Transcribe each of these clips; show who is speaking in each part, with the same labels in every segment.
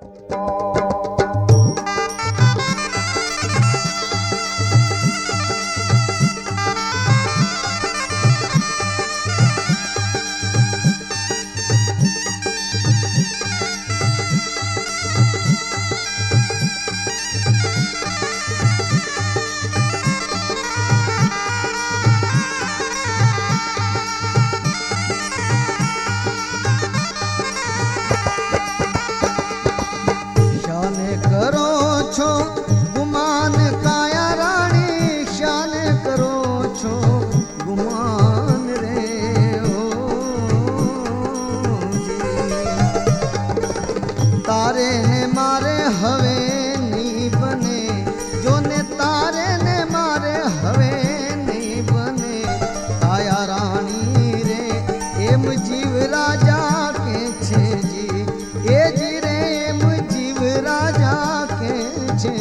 Speaker 1: Música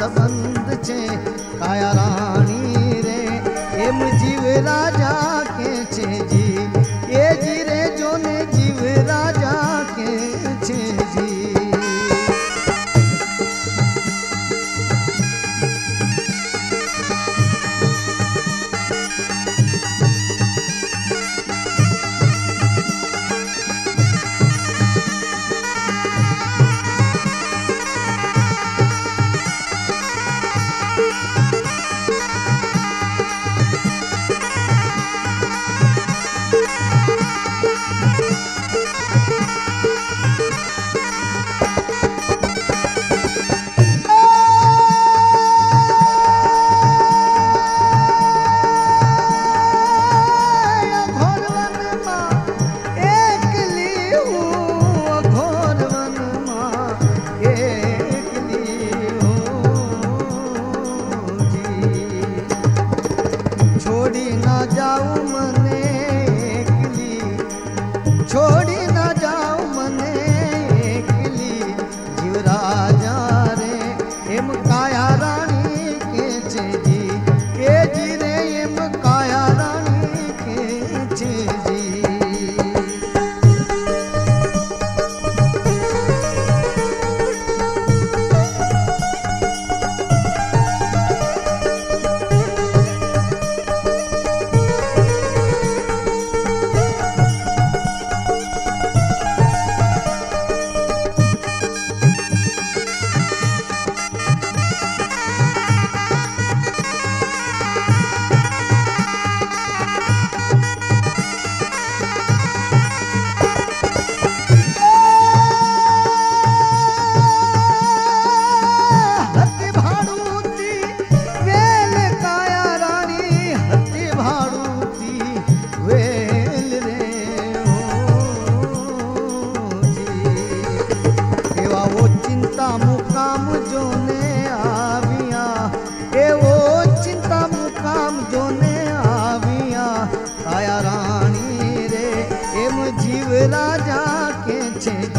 Speaker 1: सबंध चें uma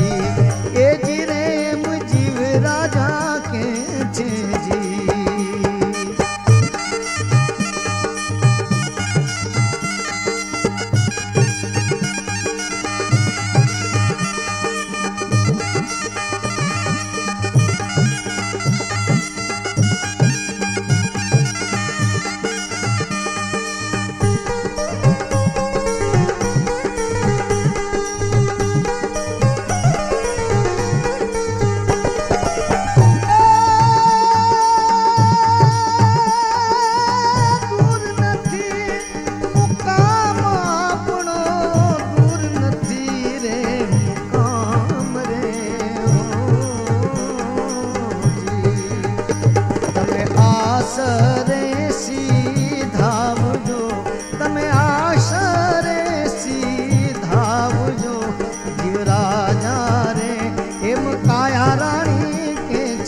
Speaker 1: दी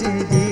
Speaker 1: जी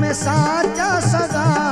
Speaker 1: में साचा सदा